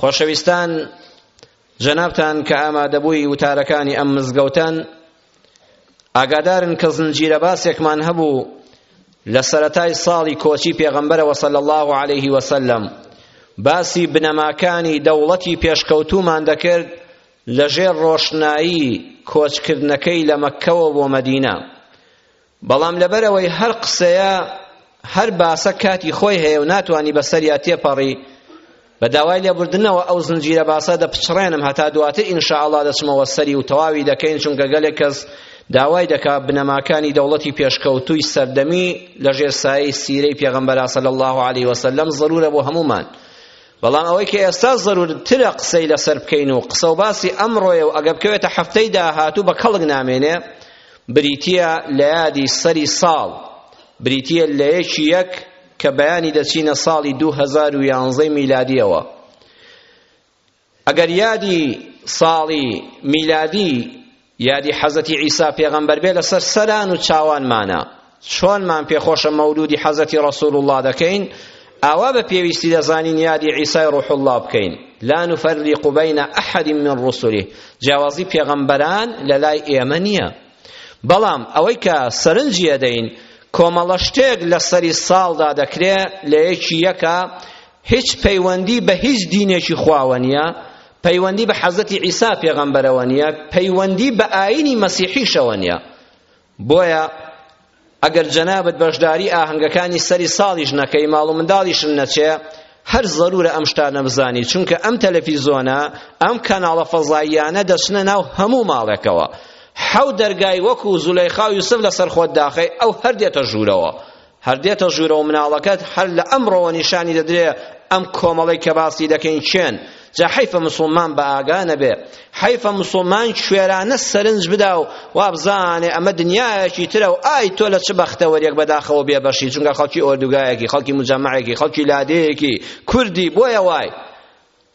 خۆشەویستان جەنابتان کە ئامادەبووی وتارەکانی ئەم مزگەوتان ئاگادارن کە زنجیرە باسێکمان هەبوو لە سەرەتای ساڵی کۆچی پێغەمبەرەوە صلی الله عليه وسلم باسی بنەماکانی دەوڵەتی پێشکەوتومان دەکرد لەژێر ڕۆشنایی کۆچکردنەکەی لە مەککەوە بۆ مەدینە بەڵام لەبەر ئەوەی هەر قسەیە هەر باسە کاتی خۆی هەیە و ناتوانی بەسەریا تێپەڕی بە داوای لێبوردنەوە ئەو زنجیرە باسە دەپچڕێنم هەتا دواتر ئینشاءاللە دەچمەوە سەری و تەواوی دەکەین چونکە گەلێک کەس داوای دەکا بنەماکانی دەوڵەتی پێشکەوتووی سەردەمی لەژێر سایەی سیرەی پێغەمبەرا صلی الله علیه وسلم ضرورە بۆ هەمومان بەڵام ئەوەی کە ئێستا ضرورترە قسەی لەسەر بکەین و قسە و باسی ئەمڕۆیە و ئەگەر بکەوێتە هەفتەی داهاتوو بە کەڵک نامێنێ بریتییە لە یادی سەری ساڵ بریتییە لە یەکی یەک کە بەیانی دەچینە ساڵی 2011 میلادیەوە ئەگەر یادی ساڵی میلادی یادی حەزەتی عیسا پێغەمبەر بێ لەسەر سەران و چاوانمانە چۆنمان پێخۆشە مەولودی حەزرەتی رسول اللە دەکەین ئاوا بە پێویستی دەزانین یادی عیسای روح اللە بکەین لا نفرق بین احد من رسله جیاوازی پێغەمبەران لە لای ئێمە نییە بەڵام ئەوەی کە سەرنجی ئەدەین کۆمەڵە شتێک لە سەری ساڵدا دەکرێ لە یەکی یەکە هیچ پەیوەندی بە هیچ دینێکی خواوە نییە پەیوەندی بە حەزەتی عیسا پێغەمبەرەوە نییە پەیوەندی بە ئاینی مەسیحیشەوە نییە بۆیە ئەگەر جەنابت بەشداری ئاهەنگەکانی سەری ساڵیش نەکەی ماڵ و منداڵیشن نەچێ هەر ضرورە ئەم شتانە بزانی چونکە ئەم تەلەفیزۆنە ئەم کەناڵە فەزاییانە دەچنە ناو هەموو ماڵێکەوە حەو دەرگای وەکو زولەیخا و یوسف لەسەر خۆت داخەی ئەو هەر دێتە ژوورەوە هەر دێتە ژوورەوە مناڵەکەت هەر لە ئەمڕۆوە نیشانی دەدرێ ئەم کۆمەڵەی کە باسی دەکەین کێن جا حیفە مسلمان بە ئاگا نەبێ حیفە مسلمان کوێرانە سەرنج بدا و وابزانێ ئەمە دنیایەکی ترە و ئای تۆ لە چ بەختەوەریەک بەداخەوە بێبەشی چونکە خەڵکی ئۆردوگایەکی خەڵکی مجەمعێکی خەڵکی لادێیەکی کوردی بۆیە وای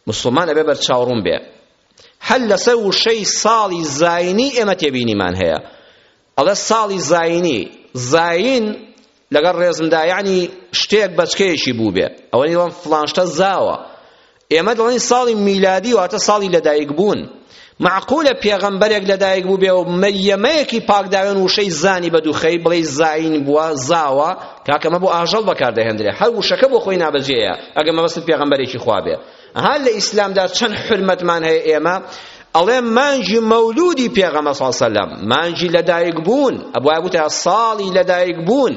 مسلمان ئەبێ بەر چاوڕوون بێ هەر لەسەر وشەی ساڵی زاینی ئێمە تێبینیمان هەیە ئەڵێ ساڵی زاینی زاین لەگەڵ ڕێزمدا یعنی شتێک بەچکەیەکی بووبێ ئەوەی وەم فڵانشتە زاوە ئێمە دڵنی ساڵی میلادی واتە ساڵی لەدایک بوون معقولە پێغەمبەرێک لەدایک بوو بێ و مەریەمەیەکی پاکداوێن وشەی زانی بە دووخەی بڵێ زاین بووە زاوە کاکەمە بۆ ئاژەڵ بەکاردەهێندرێ هەر وشەکە بۆ خۆی نابەجێیە ئەگە مەبەست پێغەمبەرێکی خوا بێ ها لە ئیسلامدا چەند حرمەتمان هەیە ئێمە ئەڵێ مانجی مەولودی پێغەمە ساسەلەم مانجی لەدایک بوون ئەبوای بوتە ساڵی لەدایک بوون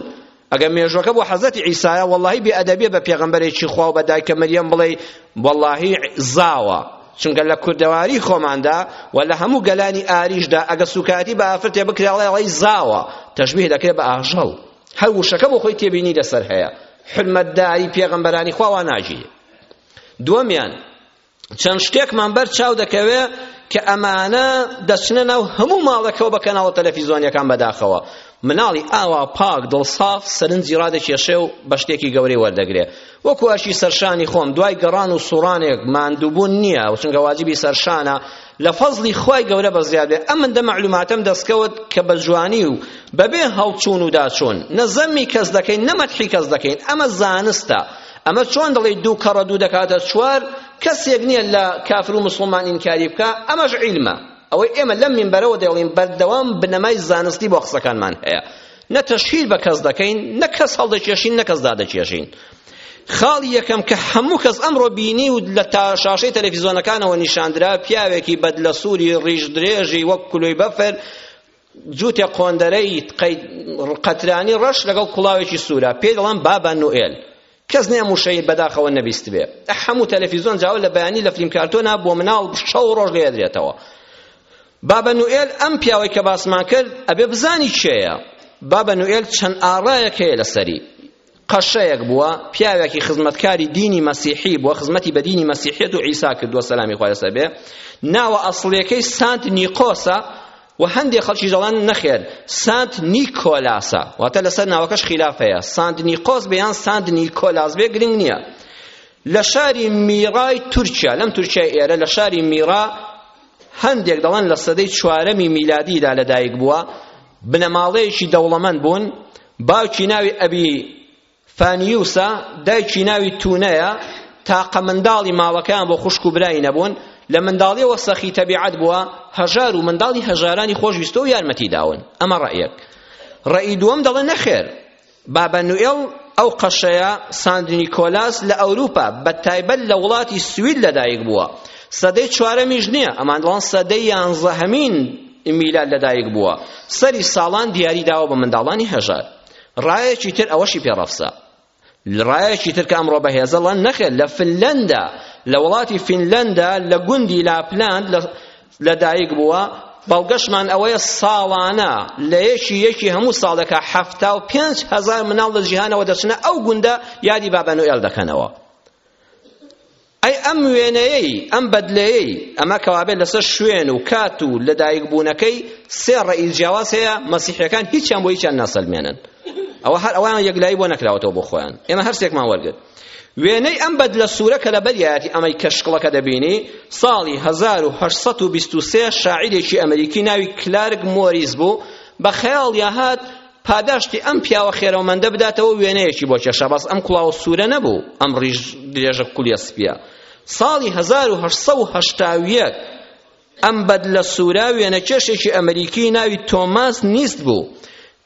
ئەگەر مێژوەکە بۆ حەزەتی عیسایە واللهی بێ ئەدەبیە بە پێغەمبەرێکی خوا و بە دایکە مریەم بڵێ واللهی زاوە چونکە لە کوردەواری خۆماندا و لە هەموو گەلانی ئاریشدا ئەگە سوکایەتی بە ئافرەتێ بکرێ ئەڵێ ئەڵێی زاوە تەشبیه دەکرێت بە ئاژەڵ هەر وشەکە بۆ خۆی تێبینی لەسەر هەیە حرمەتداری پێغەمبەرانی خوا وا ناگیرێت دووەمیان چەند شتێکمان بەر چاو دەکەوێ کە ئەمانە دەچنە ناو هەموو ماڵەکەەوە بە کەناڵە تەلەفیزۆنیەکان بەداخەوە مناڵی ئاوا پاک دڵساف سەرنجی ڕادەکێشێ و بە شتێکی گەورەی وەردەگرێ وەکو ئەشی سەرشانی خۆم دوای گەڕان و سوڕانێک ماندووبوون نییە و چونکە واجبی سەرشانە لە فەزلی خوای گەورە بە زیادێ ئەمن دە معلوماتم دەستکەوت کە بە جوانی و بەبێ هەڵچوون و داچوون نەزەمی کەس دەکەین نەمەتحی کەس دەکەین ئەمە زانستە ئەمە چۆن دەڵێی دوو کەڕە دوو دەکاتە چوار کەسێک نییە لە کافر و مسلمان ئینکاری بکە ئەمەش عیلمە ئەوەی ئێمە لەم منبەرەوە دەڵێن بەردەوام بنەمای زانستی بۆ قسەکانمان هەیە نە تەشهیر بە کەس دەکەین نە کەس هەڵدەکێشین نە کەس دادەکێشین خاڵی یەکەم کە هەموو کەس ئەمڕۆ بینی و لە تا شاشەی تەلەفیزۆنەکانەوە نیشاندرا پیاوێکی بەدلە سووری ڕیژ درێژی وەک کلوی بەفر جووتێک قۆندەرەی قەترانی ڕەش لەگەڵ کوڵاوێکی سوورە پێی دەڵێن بابا نوئێل کەس نییە موشەی بەداخەوە نەبیستبێ هەموو تەلەفیزۆن جاوە لە بەیانی لە فلیم کارتۆنا بۆ مناڵ شەو ڕۆژ لێدرێتەوە بابا نوئێل ئەم پیاوەی کە باسمان کرد ئەبێ بزانی کێیە بابا نوئێل چەند ئاڕایەک هەیە لەسەری قەشەیەک بووە پیاوێکی خزمەتکاری دینی مەسیحی بووە خزمەتی بە دینی مەسیحیەت و عیسا کردووە سەلامی خوای لەسەر بێ ناوە ئەسڵیەکەی سانت نیقۆسە و هەندێک خەڵکی دەڵێن نەخێر سانت نیکۆلاسە واتە لەسەر ناوەکەش خلاف هەیە سانت نیقۆس بێ یان سانت نیکۆلاس بێ گرنگ نییە لە شاری میرای تورکیا لەم تورکیای ئێرە لە شاری میرا هەندێک دەڵێن لە سەدەی چوارەمی میلادیدا لەدایک بووە بنەماڵەیەکی دەوڵەمەند بوون باوکی ناوی ئەبی فانیوسە دایکی ناوی تونەیە تاقە منداڵی ماڵەکەیان بۆ خوشک و برای نەبوون لە منداڵیەوە سەخی تەبیعەت بووە هەژار و منداڵی هەژارانی خۆشویستە و یارمەتی داون ئەمە ڕەئیەک ڕەئی دووەم دەڵێ نەخێر بابا نوئێڵ ئەو قەشەیە ساند نیکۆلاس لە ئەوروپا بە تایبەت لە وڵاتی سوید لەدایک بووە سەدەی چوارەمیش نییە ئەمان دەڵان سەدەی یانزەهەمین میلاد لەدایک بووە سەری ساڵان دیاری داوە بە منداڵانی هەژار ڕایەکی تر ئەوەشی پێ ڕەفسە ڕایەکی تر کە ئەمڕۆ بەهێزەڵە نەخێت لە فنلەندا لە وڵاتی فنلەندا لە گوندی لاپلاند لەدایک بووە بەڵگەشمان ئەوەیە ساڵانە لە یەکی یەکی هەموو ساڵێکە حەفتا و پێنج هەزار مناڵ لە جیهانەوە دەچنە ئەو گوندە یادی بابەنوئێل دەکەنەوە ئەی ئەم وێنەیەی، ئەم بەدلەیەی، ئەمە کەوابێت لەسەر شوێن و کات و لەدایکبوونەکەی سێ ڕەئی جیاواز هەیە، مەسیحیەکان هیچیان بۆ هیچیان ناسەلمێنن. ئەوە هەر ئەوان یەکلایی بۆ نەکراوەتەوە بۆ خۆیان. ئێمە هەر سێکمان وەرگرت. وێنەی ئەم بەدلە سوورە کە لەبەریایەتی ئەمەی کە شکڵەکە دەبینی، ساڵی 1823 شاعیرێکی ئەمریکی ناوی کلارک مۆریس بوو، بە خەیاڵیا هات پاداشتی ئەم پیاوە خێرەومەندە بداتەوە وێنەیەکی بۆ کێشا بەس ئەم کوڵاوە سوورە نەبوو ئەم ڕیژ درێژە کولیە سپیە ساڵی 1970 ئەم بەد لە سوورە وێنەکێشێکی ئەمریکی ناوی تۆماس نیست بوو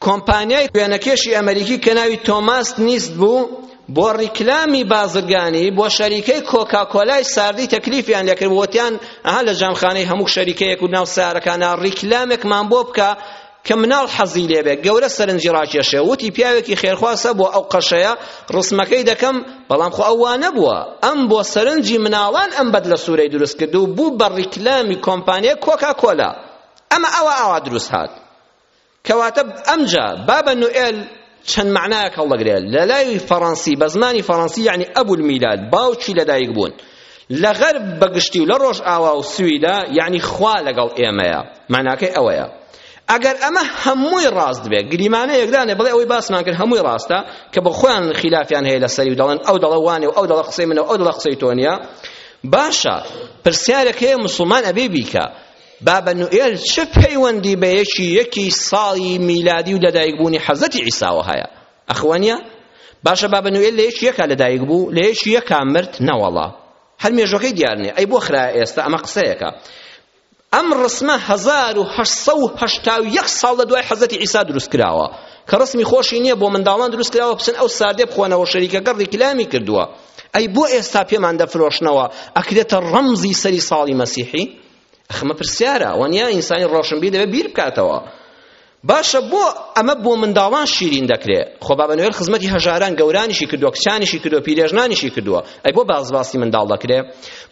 کۆمپانیای وێنەکێشی ئەمریکی کە ناوی تۆماس نیست بوو بۆ ڕیکلامی بازرگانی بۆ شەریکەی کۆکاکۆلای ساردی تەکلیفیان لەکرد وتیان ئەها لە جامخانەی هەموو شەریکەیەک و ناو سارەکانە ڕیکلامێکمان بۆ بکە کە مناڵ حەزی لێ بێ گەورە سەرنجی ڕاکێشێ وتی پیاوێکی خێرخواز هەبووە ئەو قەشەیە ڕسمەکەی دەکەم بەڵام خۆ ئەو وا نەبووە ئەم بۆ سەرنجی مناڵان ئەم بەد لە سوورەی دروست کرد و بوو بە ڕیکلامی کۆمپانیە کۆکا کۆلا ئەمە ئەوە ئاوا دروست هات کەواتە ئەمجا بابە نوئێل چەند مەعنایەک هەڵدەگرێت لە لای فەڕەنسی بە زمانی فەڕەنسی یعنی ئەبو المیلاد باوکی لەدایک بوون لە غەرب بەگشتی و لە ڕۆژئاوا و سویدا یعنی خوا لەگەڵ ئێمەیە مەعناکەی ئەوەیە ئەگەر ئەمە هەمووی ڕاست بێ گریمانە یەکدانێ بڵێ ئەوەی باسمان کرد هەمووی ڕاستە کە بە خۆیان خلافیان هەیە لەسەری و دەڵێن ئەو دەڵە وانێ و ئەو دەڵە قسەی منە و ئەو دەڵە قسەی تۆ نییە باشە پرسیارێک هەیە مسلمان ئەبێ بیکە بابە نوئێل چ پەیوەندی بە یەکی یەکی ساڵی میلادی و لەدایک بوونی حەزەتی عیساوە هەیە ئەخوانیە باشە بابە نوئێل لە یەکی یەکا لەدایک بوو لە یەکی یەکا مرد نەوەڵا هەر مێژوەکەی دیار نیە ئەی بۆ خراە ئێستا ئەمە قسەیەکە ئەم ڕسمە 1970 ساڵ لە دوای حەزەتی عیسا دروست کراوە کە ڕسمی خۆشی نییە بۆ منداڵان دروست کراوە بچن ئەو ساردێ بخۆنەوە شەریکەکە ڕیکلامی کردووە ئەی بۆ ئێستا پێمان دەفرۆشنەوە ئەکرێتە ڕەمزی سەری ساڵی مەسیحی ئەخمە پرسیارە وەنیا ئینسانی ڕۆشنبی دەبێت بیر بکاتەوە باشە بۆ ئەمە بۆ منداڵان شیرین دەکرێت خۆ بابە نوێر خزمەتی هەژاران گەورانیشی کردووە کچانیشی کردووە پیرێژنانیشی کردووە ئەی بۆ باز باسی منداڵ دەکرێت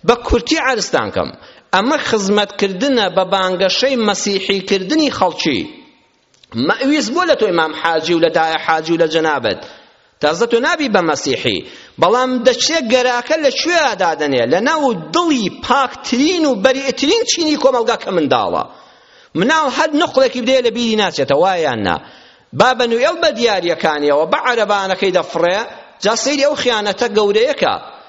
بە کورتی عەرزتان کەم ئەمە خزمەتکردنە بە بانگەشەی مەسیحیکردنی خەڵکی مەویست بۆ لە تۆی مام حاجی و لە دایە حاجی و لە جەنابت تازە تۆ نابی بە مەسیحی بەڵام دەچێ گەراکە لە کوێ دادەنێ لە ناو دڵی پاکترین و بەریئترین چینی کۆمەڵگا کە منداڵە مناڵ هەر نقڵێکی بدەیە لە بیری ناچێتە وایان نا با بە نوێڵ بە دیاریەکانیەوە بە عەرەبانەکەی دەفڕێ جا سەیری ئەو خیانەتە گەورەیەکە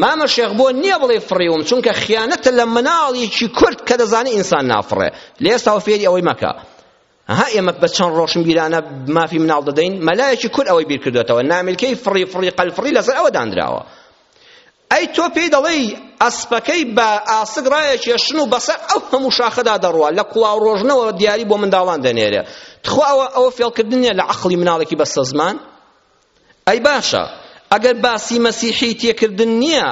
مامە شێخ بۆ نییە بڵێ فڕیوم چونکە خیانەتە لە مناڵێکی کورد کە دەزانێت ئینسان نافڕێ لە ئێستاوە فێری ئەوەی مەکە ها ئێمە بە چەند ڕۆشنبیرانە مافی مناڵ دەدەین مەلایەکی کورد ئەوەی بیرکردوێتەوە نامیلکەی فڕی فڕی قەلفڕی لەسەر ئەوە دانراوە ئەی تۆ پێی دەڵێی ئەسپەکەی بە ئاسک ڕایەکێشن و بەسەر ئەو هەموو شاخەدا دەڕوە لە کوڵاو ڕۆژنەوە دیاری بۆ منداڵان دەنێرێ تخوا ئەوە ئەوە فێڵکردن نیە لە عەقڵی مناڵێکی بەستەزمان ئەی باشە ئەگەر باسی مەسیحی تێکردن نییە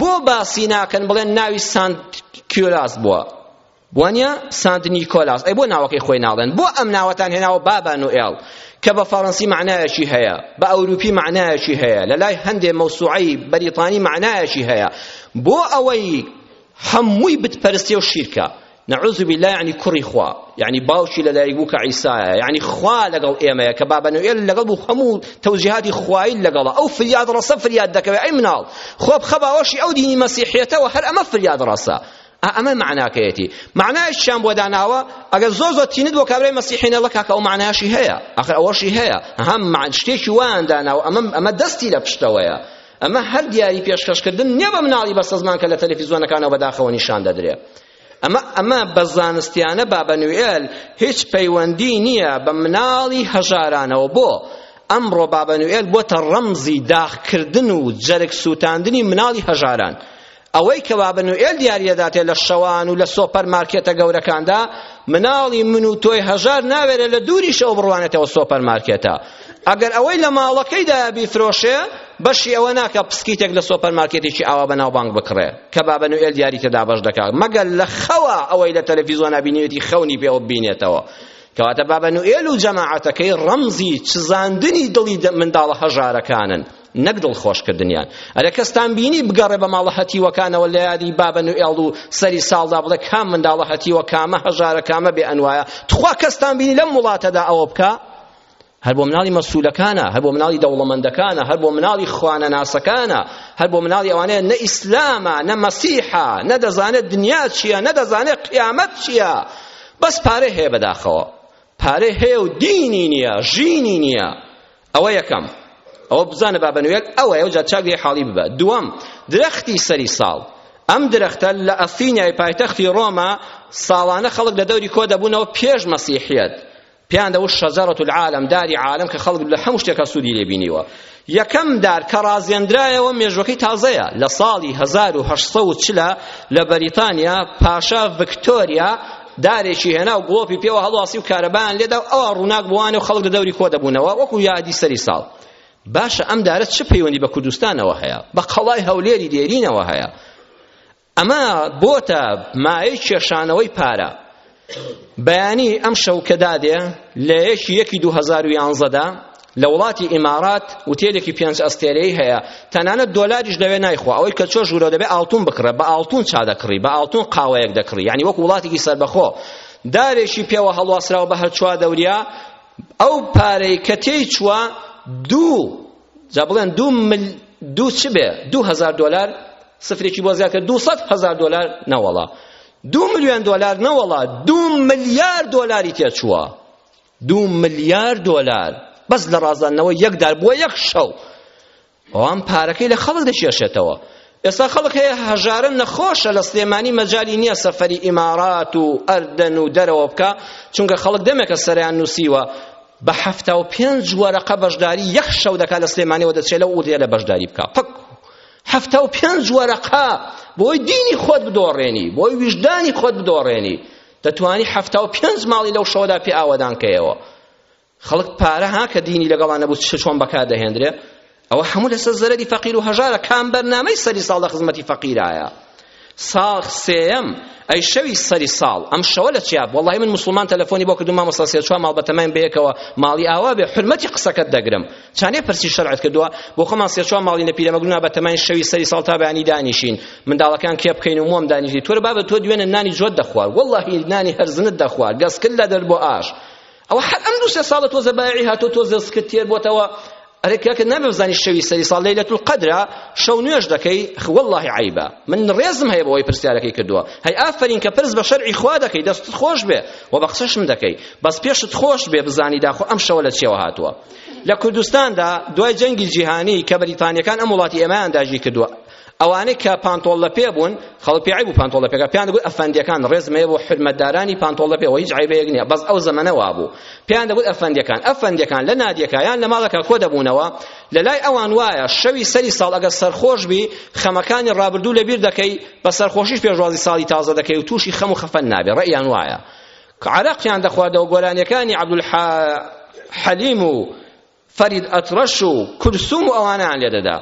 بۆ باسی ناکەن بڵێن ناوی سانت کیۆلاس بووە وانە سانت نیکۆلاس ئەی بۆ ناوەکەی خۆی ناڵێن بۆ ئەم ناوەتان هێناوە بابا نوئێڵ کە بە فەڕەنسی معنایەکی هەیە بە ئەوروپی معنایەکی هەیە لە لای هەندێ مەوسوعەی بەریتانی معنایەکی هەیە بۆ ئەوەی هەمووی بتپەرستی و شیرکە نعوذ بالله یعنی کوڕی خوا یعنی باوکی لەدایک بوو کە عیسایە یعنی خوا لەگەڵ ئێمەیە کە بابە نوێل لەگەڵ بوو هەموو تەوجیهاتی خوایل لەگەڵە ئەو فریاد ڕەسە فریاد دەکەوێت ئەی مناڵ خۆ بخە باوەشی ئەو دینی مەسیحیەتەوە هەر ئەمە فریاد ڕەسە ئەمە معناکەیەتی معنایشیان بۆ داناوە ئەگەر زۆر زۆر تینت بۆ کابرای مەسیحینە لە کاکە ئەو معناشی هەیە ئەخر ئەوەشی هەیە هەم شتێکی وایان داناوە ئەمە ئەمە دەستی لە پشتەوەیە ئەمە هەر دیاری پێشکەشکردن نییە بە مناڵی بەستەزمان کە لە تەلەفیزیۆنەکانەوە بەداخەوە نیشان دەدرێ ئەمە ئەمە بە زانستیانە بابە نوێل هیچ پەیوەندی نییە بە مناڵی هەژارانەوە بۆ ئەمڕۆ بابە نوێل بۆتە ڕەمزی داخکردن و جەرگ سووتاندنی مناڵی هەژاران ئەوەی کە بابە نوئێل دیاری دەداتێ لە شەوان و لە سۆپەر مارکێتە گەورەکاندا مناڵی من و تۆی هەژار ناوێرێ لە دووریشەوە بڕوانێتەوە سۆپەر مارکێتە ئەگەر ئەوەی لە ماڵەکەیدا بیفرۆشێ بەشی ئەوە ناکە پسکیتێک لە سۆپەر مارکێتێکی ئاوا بە ناوبانگ بکڕێ کە بابە نوئێل دیاری تێدا بەش دەکات مەگەر لە خەوە ئەوەی لە تەلەڤیزۆنا بینێتی خەونی پێوە ببینێتەوە کەواتە بابە نوئێل و جەماعەتەکەی ڕەمزی چزاندنی دڵی منداڵە هەژارەکانن نەک دڵخۆشکردنیان ئەرێ کەستان بینی بگەڕێ بە ماڵە هەتیوەکانەوە لە یادی بابە نوئێڵ و سەری ساڵدا بڵێ کام منداڵە هەتیوە کامە هەژارە کامە بێ ئەنوایە تخوا کەستان بینی لەم وڵاتەدا ئەوە بکە هەر بۆ مناڵی مەسوولەکانە هەر بۆ مناڵی دەوڵەمەندەکانە هەر بۆ مناڵی خوانەناسەکانە هەر بۆ مناڵی ئەوانەیە نە ئیسلامە نە مەسیحە نە دەزانێت دنیا چییە نە دەزانێت قیامەت چییە بەس پارەی هەیە بەداخەوە پارەی هەیە و دینی نییە ژینی نییە ئەوە یەکەم ئەوە بزانە با بەنوێک ئەوەیە جا چاک لێ حاڵی ببە دووەم درەختی سەری ساڵ ئەم درەختە لە ئەثینای پایتەختی ڕۆما ساڵانە خەڵک لە دەوری کۆ دەبوونەوە پێش مەسیحیەت پێیان دەوت شەجەرەت العالم داری عالم کە خەڵک لە هەموو شتێکە سوودی لێ بینیوە یەکەم دار کە ڕازێنرایەوە مێژوەکەی تازەیە لە ساڵی 1940 لە بەریتانیا پاشا ڤکتۆریا دارێکی هێنا و گڵۆپی پێوە هەڵواسی و کارەبایان لێدا و ئەوان ڕووناک بووانێ و خەڵک لە دەوری کۆ دەبوونەوە وەکو یادی سەری ساڵ باشە ئەم دارە چ پەیوەندی بە کوردستانەوە هەیە بە قەڵای هەولێری دێرینەوە هەیە ئەمە بۆتە مایەی کێشانەوەی پارە بەیانی ئەم شەوکەدا دێ لە یەکی یەکی 2011دا لە وڵاتی ئیمارات وتێلێکی پێنج ئەستێرەی هەیە تەنانەت دۆلاریش لەوێ نایخوا ئەوەی کە چۆ ژوورەوە دەبێ ئاڵتون بکڕێ بە ئاڵتون چا دەکڕی بە ئاڵتون قاوەیەک دەکڕی یعنی وەکو وڵاتێکی سەربەخۆ دارێکی پێوە هەڵواسراوە بە هەر چوا دەوریا ئەو پارەی کە تێی چووە دوو جا بڵێن دوو مل دوو چ بێ دوو هەزار دۆلار سفرێکی بۆ زیاد کرد دوو سەد هەزار دۆلار نەوەڵا دوو ملیۆن دۆلار نەوەڵا دوو ملیار دۆلاری تێچووە دوو ملیار دۆلار بەس لە ڕازاندنەوەی یەک دار بۆ یەک شەو ئەوان پارەکەی لە خەڵک دەکێشێتەوە ئێستا خەڵک هەیە هەژارە نەخۆشە لە سلێمانی مەجالی نییە سەفەری ئیمارات و ئەردەن و دەرەوە بکە چونکە خەڵک دەمێکە سەریان نووسیوە بە حەفتا و پێنج وەرەقە بەشداری یەک شەو دەکات لە سلێمانیەوە دەچێت لە ئوردیە لە بەشداری بکە پک حەفتا و پێنج وەرەقە بۆی دینی خۆت بدۆڕێنی بۆی ویژدانی خۆت بدۆڕێنی دەتوانی حەفتا و پێنج ماڵی لەو شەوەدا پێ ئاوەدان کەیەوە خەڵک پارە ها کە دینی لەگەڵا نەبوو چ چۆن بەکار دەهێندرێ ئەوە هەموو لەسەر زەرەری فەقیر و هەژارە کام بەرنامەی سەری ساڵ لە خزمەتی فەقیرایە ساڵ سێەم ئەی شەوی سەری ساڵ ئەم شەوە لە چیاب وەڵی من مسلمان تەلەفۆنی بۆ کردو مامۆستا سێ چوار ماڵ بەتەماین بەیەکەوە ماڵی ئاوا بێ حرمەتی قسەکەت دەگرم چانێ پرسی شەرعت کردووە بۆ خۆمان سێ چوار ماڵی نەپیرە مەگرونا بە تەمای شەوی سەری ساڵ تا بەیانی دانیشین منداڵەکان کێ بکەین و مۆم دانیشی تۆ بابە تۆ دوێنێ نانی جۆت دەخوارد وەڵڵاهی نانی هەرزنت دەخوارد گەسکل لە دەر بۆ ئاش ئەوە هەر ئەم دوو سێ ساڵە تۆزە بایعی هاتۆ تۆزە سکت تێر بۆتەوە ئەرێ کاکە نابێ بزانی شەوی سەری ساڵ لەیلەت القەدرە شەو نوێژ دەکەی واللهی عیبە من ڕێزم هەیە بەوەی پرسیارەکەی کردووە هەی ئافرین کە پرس بە شەرعی خوا دەکەی دەستت خۆش بێ و بە قسەشم دەکەی بەس پێشت خۆش بێ بزانی داخۆ ئەم شەوە لە چێوە هاتووە لە کوردستاندا دوای جەنگی جیهانی کە بەریتانیەکان ئەم وڵاتی ئێمەیان داگیر کردووە ئەوانەی کە پانتۆڵ لە پێ بوون خەڵک پێ عیب و پانتۆڵ لە پێکا پێیان دەگوت ئەفەندیەکان ڕێزمەیە بۆ حرمەتدارانی پانتۆڵ لە پێوە هیچ عیبەیەک نییە بەس ئەو زەمەنە وابوو پێیان دەگوت ئەفەندیەکان ئەفەندیەکان لە نادیەکە یان لە ماڵەکە کۆ دەبوونەوە لە لای ئەوان وایە شەوی سەری ساڵ ئەگەر سەرخۆش بی خەمەکانی ڕابردوو لەبیر دەکەی بە سەرخۆشیش پێشوازی ساڵی تازە دەکەی و تووشی خەم و خەفەت نابێ ڕێیان وایە عەرەقیان دەخواردەوە گۆرانیەکانی عەبدولحەلیم و فەرید ئەتڕەش و کولسوم و ئەوانەیان لێ دەدا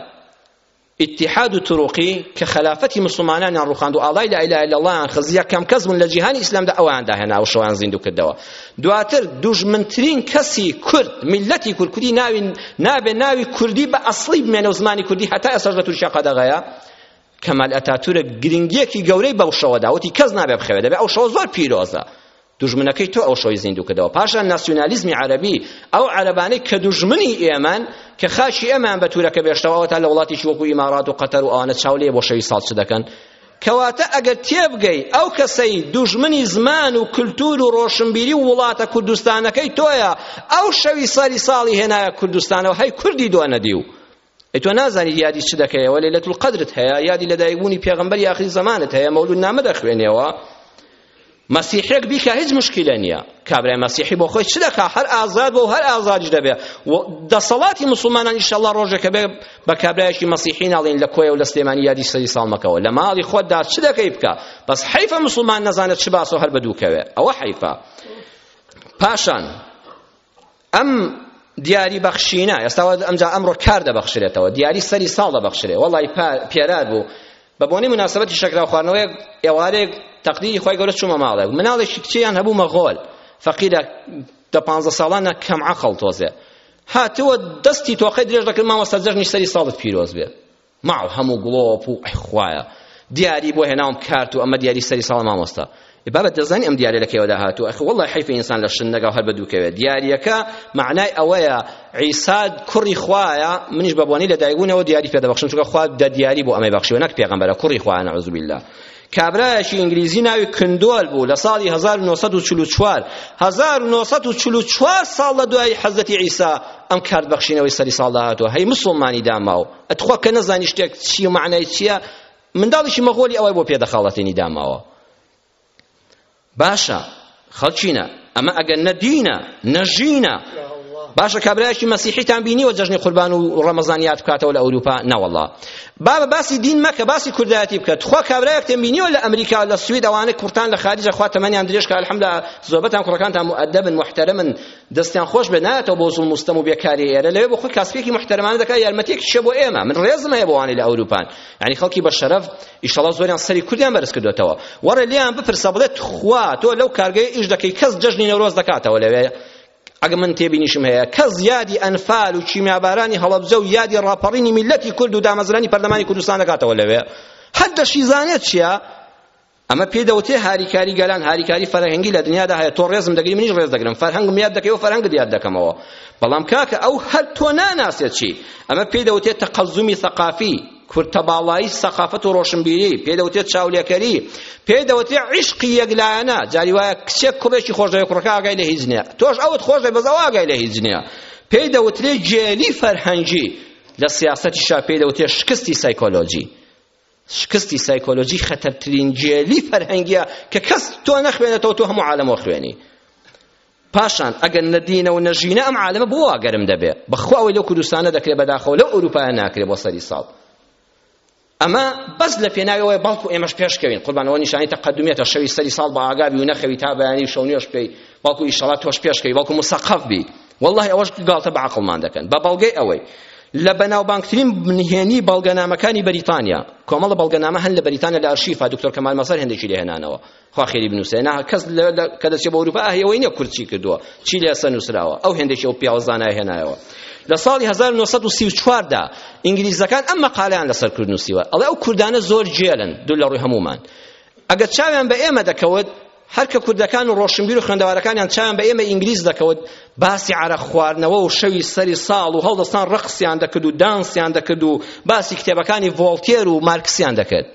اتحاد و تروقی کە خلافەتی مسلمانانیان ڕوخاند و ئاڵای لا اله الا الله یان خزیە کەم کەس بوون لە جیهانی ئیسلامدا ئەوان داهێنا ئەو شەوان زیندوو کردەوە دواتر دوژمنترین کەسی کورد میلەتی کورد کوردی ناوی نابێ ناوی کوردی بە ئەسڵی بمێنە و زمانی کوردی هەتا ئێساش لە تورکیا قەدەغەیە کەمال ئەتاتورک گرنگیەکی گەورەی بەو شەوەدا وتی کەس نابێ بخەوێ دەبێ ئەو شەوە زۆر پیرۆزە دژمنەکەی تۆ ئەو شەوی زیندوو کردەوە پاشان ناسیونالیزمی عەرەبی ئەو عەرەبانەی کە دژمنی ئێمەن کە خاچی ئێمەیان بە تورەکە بێشتەوە تا لە وڵاتیش وەکو ئیمارات و قەتەر و ئەوانە چاو لێ بۆ شەوی ساڵ چ دەکەن کەواتە ئەگەر تێبگەی ئەو کەسەی دوژمنی زمان و کللتور و ڕۆشنبیری و وڵاتە کوردستانەکەی تۆیە ئەو شەوی ساری ساڵی هێنایە کوردستانەوە هەی کوردی دۆنەدی و ئەی تۆ نازانی یادی چ دەکەیەوە لەیلەت القەدرت هەیە یادی لەدایکبوونی پێغەمبەری ئاخری زەمانت هەیە مەولود نامە دەخوێنیەوە مەسیحێک بیکە هیچ مشکلە نییە کابرای مەسیحی بۆ خۆی چ دەکا هەر ئازاد بۆ هەر ئازادیش دەبێ دەسەڵاتی مسلمانان ئیشەڵڵا ڕۆژێکە بێ بە کابرایەکی مەسیحی ناڵین لە کۆیە و لە سلێمانی یادی سەری ساڵمەکەوە لە ماڵی خۆتدا چ دەکەی بکە بەس حەیفە مسلمان نەزانێت چ باسۆ هەر بەدووکەوێ ئەوە حەیفە پاشان ئەم دیاری بەخشینە ئێستا ئەمجا ئەمڕۆ کار دەبەخشرێتەوە دیاری سەری ساڵ دەبەخشرێ وەڵی پێرار بوو بە بۆنی مناسبەتی شەکراو خواردنەوەیەک ئێوارێک تەقدیری خۆی گەورە چوومە ماڵێک مناڵێکی کچیان هەبوو مەغۆل فەقیرە دە پانزە ساڵانە کەم عەقڵ تۆزێ هاتووە دەستی تۆقەی درێژ دەکرد مامۆستا جەژنی سەری ساڵت پیرۆز بێ ماو هەموو گڵۆپ و ئەی خوایە دیاری بۆ هێناوم کارت و ئەمە دیاری سەری ساڵە مامۆستا بابەت دەزانی ئەم دیارە لە کێوەدا هاتووە ئەخ وەڵڵای حەیف ئینسان لە شن نەگا و هەر بەدووکەوێت دیاریەکە معنای ئەوەیە عیسا کوڕی خوایە منیش بە بۆنەی لەدایکبوونەوە دیاری پێ دەبەخشم چونکە خوا دە دیاری بۆ ئەمەی بەخشیوە نەک پێغەمبەرە کوڕی خوایە نەعوذ باللە کابرایەکی ئینگلیزی ناوی کندۆل بوو لە ساڵی 1944 1944 ساڵ لە دوای حەزەتی عیسا ئەم کارت بەخشینەوەی سەری ساڵدا هاتووە هەی مسلمانی داماو ئەتخوا کە نەزانی شتێک چی و معنای چییە منداڵیشی مەغۆلی ئەوەی بۆ پێدەخاڵەتێنی داماوە باشە خەڵکینە ئەمە ئەگەر نە دینە نە ژینە باشە کابرایەکی مەسیحیتان بینیوە جەژنی قوربان و ڕەمەزانیات بکاتەوە لە ئەوروپا نەوەڵا بابە باسی دین مەکە باسی کوردایەتی بکە تخوا کابرایەکتێن بینیوە لە ئەمریکا لە سوید ئەوانە کوردان لە خارجە خوا تەمەنیان درێژ کە الحمد زۆربەتان کوڕەکانتان مؤدبن محترمن دەستیان خۆش بێ نایەتەوە بۆ زوڵ مستەم و بێکاری ئێرە لەوێ بۆ خۆی کاسپێکی محترمانە دەکات یارمەتیەکی شە بۆ ئێمە من ڕێزمە هەیە بۆ وانی لە ئەوروپان یعنی خەڵکی بە شەرەف ئیشەڵا زۆریان سەری کوردیان بەرز کردوێتەوە وەڕێ لێیان بپرسە بڵێ تخوا تۆ لەو کارگەی ئیش دەکەی کەس جەژنی نەورۆز دەکاتەوە لەوێ ئەگە من تێبینیشم هەیە کەس یادی ئەنفال و کیمیابارانی هەڵەبجە و یادی ڕاپەڕینی میلەتی کورد و دامەزرانی پەرلەمانی کوردستان دەکاتەوە لەوێ هەر دەشیزانێت چییە ئەمە پێ دەوتێ هاریکاری گەلان هاریکاری فەرهەنگی لە دنیادا هەیە تۆ ڕێزم دەگری منیش ڕێز دەگرم فەرهەنگم یاد دەکەی و فەرهەنگت یاد دەکەمەوە بەڵام کاکە ئەو هەر تۆ ناناسێت چی ئەمە پێ دەوتێ تەقەزومی ثەقافی کورد تەباڵایی سەقافەت و ڕۆشنبیری پێ دەوتێت چاولێکەری پێ دەوتێت عیشقی یەکلایەنە جاری وایە کچێک کوڕێکی خۆش دەوێت کوڕەکە ئاگای لە هیچ نییە تۆش ئەوت خۆش دەوێت بەس ئەو ئاگای لە هیچ نییە پێی دەوترێت گێلی فەرهەنگی لە سیاسەتیشا پێی دەوترێت شکستی سایکۆلۆژی شکستی سایکۆلۆژی خەتەرترین گێلی فەرهەنگیە کە کەس تۆ نەخوێنێتەوە تۆ هەموو عالەمەوە خوێنی پاشان ئەگەر نە دینە و نە ژینە ئەم عالەمە بۆ وا گەرم دەبێ بەخوا ئەوەی لەو کوردستانە دەکرێ بەداخەوە لەو ئەوروپایە ناکرێ بۆ سەری ساڵ ئەمە بەس لە پێناویەوەی بەڵکو ئێمەش پێشکەوین قوربانەوە نیشانی تەقدمیەتە شەوی سەری ساڵ بە ئاگابی و نەخەوی تا بەیانی و شەو نوێش بکەی بەڵکو ئیشەڵا تۆش پێشکەوی بەڵکو مسەقەف بی والله ئەوەش گاڵتە بە عەقڵمان دەکەن بە بەڵگەی ئەوەی لە بەناوبانگترین نهێنی بەڵگەنامەکانی بەریتانیا کۆمەڵە بەڵگەنامە هەن لە بەریتانیا لە ئەرشیفا دکتۆر کەمال مەسەر هەندێکی لێهێنانەوە خوا خێری بنووسێ نا کەس کە دەچێ بۆ ئەوروپا ئەهی ئەوەی نیە کورد چی کردووە چی لێسە نووسراوە ئەو هێندێکی ئەو پیاوە زانای هێنایەوە لە ساڵی 1934 دا ئینگلیزەکان ئەم مەقالەیان لەسەر کورد نووسیوە ئەڵێ ئەو کوردانە زۆر جێلن دوور لە ڕووی هەمومان ئەگەر چاویان بە ئێمە دەکەوت هەر کە کوردەکان و ڕۆشنبیر و خوێندەوارەکانیان چاویان بە ئێمە ئینگلیز دەکەوت باسی عرە خواردنەوە و شەوی سەری ساڵ و هەڵدەستان ڕقسیان دەکرد و دانسیان دەکرد و باسی کتێبەکانی ڤۆڵتێر و مارکسیان دەکرد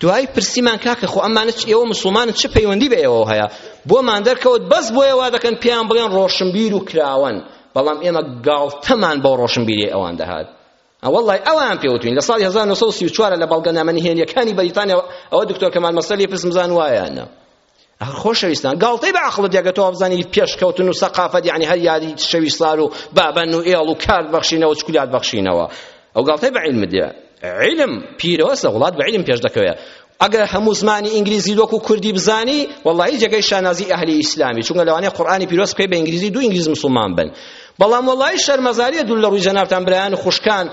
دوایی پرسیمان کاکە خۆ ئەمانە ئێوە مسوڵمانن چ پەیوەندی بە ئێوەوە هەیە بۆمان دەرکەوت بەس بۆیە وا دەکەن پێیان بڵێن ڕۆشنبیر و کراوەن بەڵام ئێمە گاڵتەمان بەو ڕۆشنبیری ئەوان دەهات والله ئەوان پێوتوین لە ساڵی 1934 لە بەڵگەنامە نهێنیەکانی بەریتانیا ئەوە دکتۆر کەمال مەسەلی پرسم زان وایانە خۆشەویستان گاڵتەی بە عەقڵت یەگە تۆ بزانی پێشکەوتن و سەقافەت یعنی هەر یاری شەوی سار و بابەن و ئێڵ و کارت بەخشینەوە چکولات بەخشینەوە ئەو گاڵتەی بە عیلمت دێ عیلم پیرۆسە وڵات بە عیلم پێش دەکەوێ ئەگەر هەموو زمانی ئینگلیزی وەکو کوردی بزانی وەڵی جێگەی شانازی ئەهلی ئیسلامی چونکە لەوانەیە قورئانی پیرۆز بکەی بە ئینگلیزی دوو ئینگلیز مسلمان بن بەڵام وەڵی شەرمەزاریە دوول لە ڕووی جەنابتان برایان خوشکان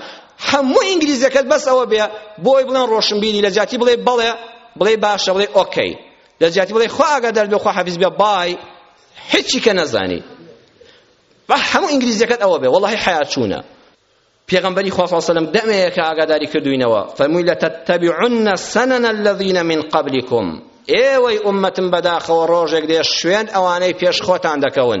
هەموو ئینگلیزەکەت بەس ئەوە بێ بۆی بڵێن ڕۆشنبیری لە جاتی بڵێ بەڵێ بڵێ باشە بڵێ ئۆکەی لە جیاتی بڵێ خوا ئاگادار بێ خوا حەفیز بێ بای هیچی کە نەزانی بە هەموو ئینگلیزیەکەت ئەوە بێ وەڵی حیاچوونە پێغمبەری خوا صلی الله دەمەیەکە ئاگاداری کردوینەوە فەرمووی لە تتبعن سنن الذين من قبلكم ئێوەی ئومەتم بەداخەوە ڕۆژێک دێ شوێن ئەوانەی پێش خۆتان دەکەون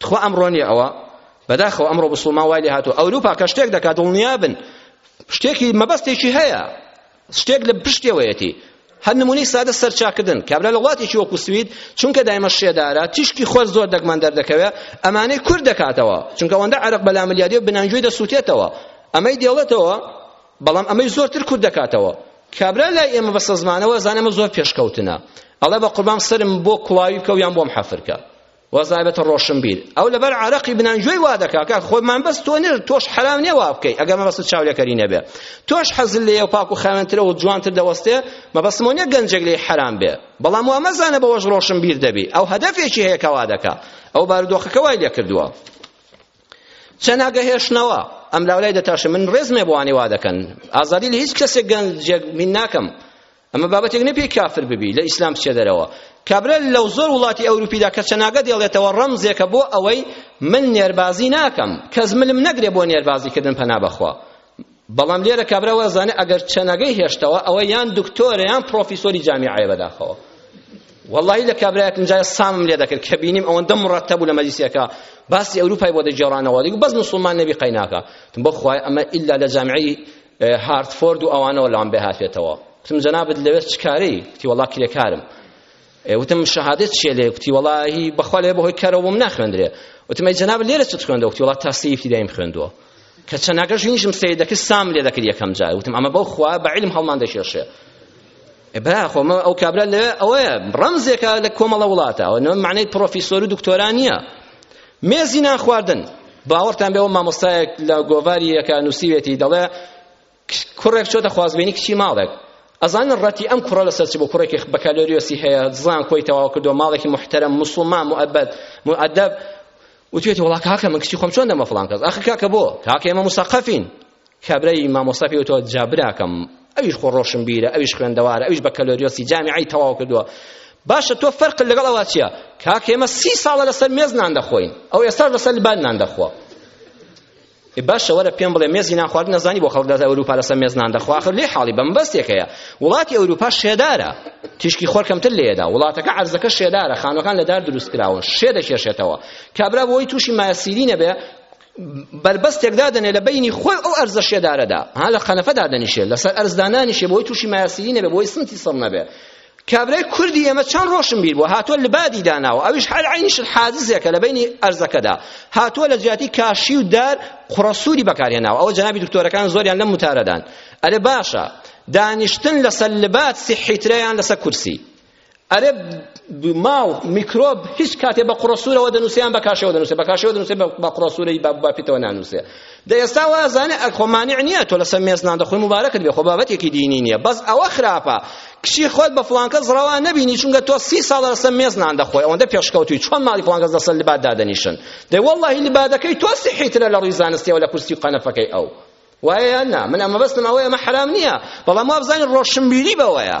تخوا ئەمڕۆ نیە ئەوە بەداخەوە ئەمڕۆ بسڵمان وای لێ هاتووە ئەوروپا کە شتێک دەکات دڵنیا بن شتێکی مەبەستێکی هەیە شتێک لە پشتێوەیەتی هەر نمونەی سادە سەرچاکردن کابرا لە وڵاتێکی وەکو سوید چونکە دایمە شێدارە تیشکی خۆر زۆر دەگمان دەردەکەوێت ئەمانەی کورد دەکاتەوە چونکە ئەوەندە عەرق بەلا ملیادی و بنانجوی دەسووتێتەوە ئەمەی دێڵێتەوە بەڵام ئەمەی زۆرتر کورد دەکاتەوە کابرا لای ئێمە بە سەزمانەوە زانەمە زۆر پێشکەوتنە ئەڵێ بە قوربان سرم بۆ کوڵاوی بکە و یان بۆم حەفرکە وازای بەتە ڕۆشنبیر ئەو لەبەر عرەقی بنانجۆی وا دەکا کە خۆ مەبەست تۆ نر تۆش حەرام نیە وا بکەی ئەگەر مەبەست چاولێکەری نەبێ تۆش حەزل لێ و پاک و خاوێنترە و جوانتر دەوەستێ مەبەستمۆ نیە گەنجێک لێی حەرام بێ بەڵام وا مەزانە بەوەش ڕۆشنبیر دەبی ئەو هەدەفێکی هەیە کە وا دەکا ئەو بارودۆخەکە وای لێ کردووە چەناگە هێشتنەوە ئەم لاولای دەتاشە من ڕێزمێ بۆوانی وا دەکەن ئازادی لە هیچ کەسێک گەنجێک من ناکەم ئەمە بابەتێک نە پێی کافر ببی لە ئیسلام بچێ دەرەوە کابرا لەو زۆر وڵاتی ئەوروپیدا کە چەناگە دێڵێتەوە ڕەمزێکە بۆ ئەوەی من نێربازی ناکەم کەس ملم نەگرێ بۆ نێربازی کردن پەنا بەخوا بەڵام لێرە کابرا وازانە ئەگەر چەنەگەی هێشتەوە ئەوە یان دکتۆرە یان پرۆفیسۆری جامیعەیە بەداخەوە واللهی لە کابراەکم جای سامم لێ دەکرد کە بینیم ئەوەندە مڕەتە بوو لە مەلیسیەکە باسی ئەوروپای بۆ دەگێڕانەوە دیگە بەس مسلمان نەبی قەیناکە تم بۆ خوای ئەمە ئللا لە جامعی هارتفۆرد و ئەوانەوە لام بێ هاتێتەوە وتم جەنابت لەوێ چ کارەی وتی وەڵا کرێکارم وتم شەهادەت چیە لێ وتی وەڵاهی بەخوا لێ بەهۆی کارەوە بۆم ناخوێندرێ وتم ئەی جەناب لێرە چت خوێندەوە وتی وەڵا تا سێی ابتدایم خوێندووە کە چەناگەش نیشم سەیدەکە سام لێ دەکرد یەکەم جار وتم ئەمە بەو خوا بە علم هەڵمان دەکێشێ برا خۆ مە ئەو کابرا لە ئەوەیە ڕەمزێکە لە کۆمەڵە وڵاتە ئەوە نەوە معنەی پرۆفیسۆر و دکتۆرا نییە مێزی نانخواردن باوەڕتان بێەوە مامۆستایەک لە گۆڤاری یەکە نووسیوێتی دەڵێ کوڕێک چۆتە خوازبێنی کچی ماڵێک ئەزانن ڕەتی ئەم کوڕە لە سەرچ بۆ کوڕێکی بەکالۆریۆسی هەیە زان کۆی تەواو کردو ماڵێکی محتەرم مسلمان مؤبد مؤدب وتوێتی وڵا کاکە من کچی خۆم چۆن دەمە فڵان کەس ئاخر کاکە بۆ کاکە ئێمە مسەقەفین کابرای مامۆستا پێی وتەوە جا براکەم ئەویش خۆ ڕۆشنبیرە ئەویش خوێندەوارە ئەویش بەکەلۆریۆسی جامیعەی تەواو کردووە باشە تۆ فەرقت لەگەڵ ئەوە چییە کاک ئێمە سی ساڵە لەسەر مێز نان دەخۆین ئەو ئێستاش لەسەر لبان نان دەخوا باشە وەرە پێم بڵێ مێزی ناخوارد نەزانی بۆ خەڵک دەزای ئەوروپا لەسەر مێز نان دەخوا ئەخر لێ حاڵی بەم بەستێک هەیە وڵاتی ئەوروپا شێدارە تیشکی خۆر کەمتر لێدا وڵاتەکە عەرزەکە شێدارە خانوەکان لە دار دروست کراون شێ دەکێشێتەوە کابرا بۆی تووشی مایەسیری نەبێ بەربەستێک دادەنێ لە بینی خۆی ئەو ئەرزە شێدارەدا ها لە قەنەفە دادەنیشێ لەسەر ئەرز دانانیشێ بۆی تووشی مایاسیری نەبێ بۆی سمتی سڕ نەبێ کابرای کوردی ئێمە چەند ڕۆشن بیر بووە هاتووە لبادی داناوە ئەویش هەر عینیش حاززێکە لە بینی ئەرزەکەدا هاتووە لە جیاتی کاشی و دار قڕەسووری بەکارهێناوە ئەوە جەنابی دکتۆرەکان زۆریان لەم متارەدان ئەرێ باشە دانیشتن لەسەر لبات سیحیترەیان لەسەر کورسی ئەرێ ماو میکرۆب هیچ کاتێ بە قڕەسوورەوە دەنووسێ یان بە کاشەوە دەنووسێ بە کاشەوە دەنووسێ بە قڕەسوورەی باپیتەوە نانووسێ دە ئێستا وا زانێ خۆ مانع نییە تۆ لەسەر مێز نان دەخۆی مبارەکت بێ خۆ بابەتێکی دینی نییە بەس ئەوە خراپە کچی خۆت بە فڵانکە زڕەوا نەبینی چونکە تۆ سی ساڵە لەسەر مێز نان دەخۆی ئەوەندە پێشکەوتوی چۆن ماڵی فڵانکەس لەسەر لبات دادەنیشن دەی وەڵڵاهی لباتەکەی تۆ سیحیترە لە ڕووی زانستیەوە لە کورسی و قەنەفەکەی ئەو وایە یان نا من ئەمە بەستم ئەوەیە ئەمە حرام نییە بەڵام وا بزانین ڕۆشنبیری بەوەیە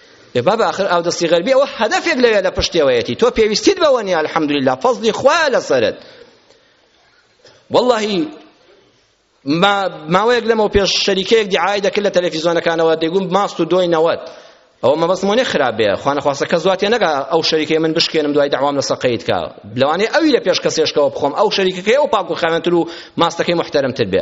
ئێ بابە ئاخر ئاودەستی غەربی ئەوە هەدەفێک لەوێ لە پشتێوەیەتی تۆ پێویستیت بەوە نیە الحمدللە فەزلی خوایە لەسەرت واللهی ما ماوەیەک لەمەو پێش شەریکەیەک دیعای دەکرد لە تەلەفیزۆنەکانەوە دەگوم ماست و دۆی نەوەت ئەوە مەبەست مۆنێ خراپ بێ خوانەخواستە کەس دواتێ نەگا ئەو شەریکەی من بشکێنم دوای داوام لە سەقەیت کا لەوانەیە ئەوی لە پێش کەسێشکەوە بخۆم ئەو شەریکەکەی ئەو پاک و خاوێنتر و ماستەکەی محتەرمتر بێ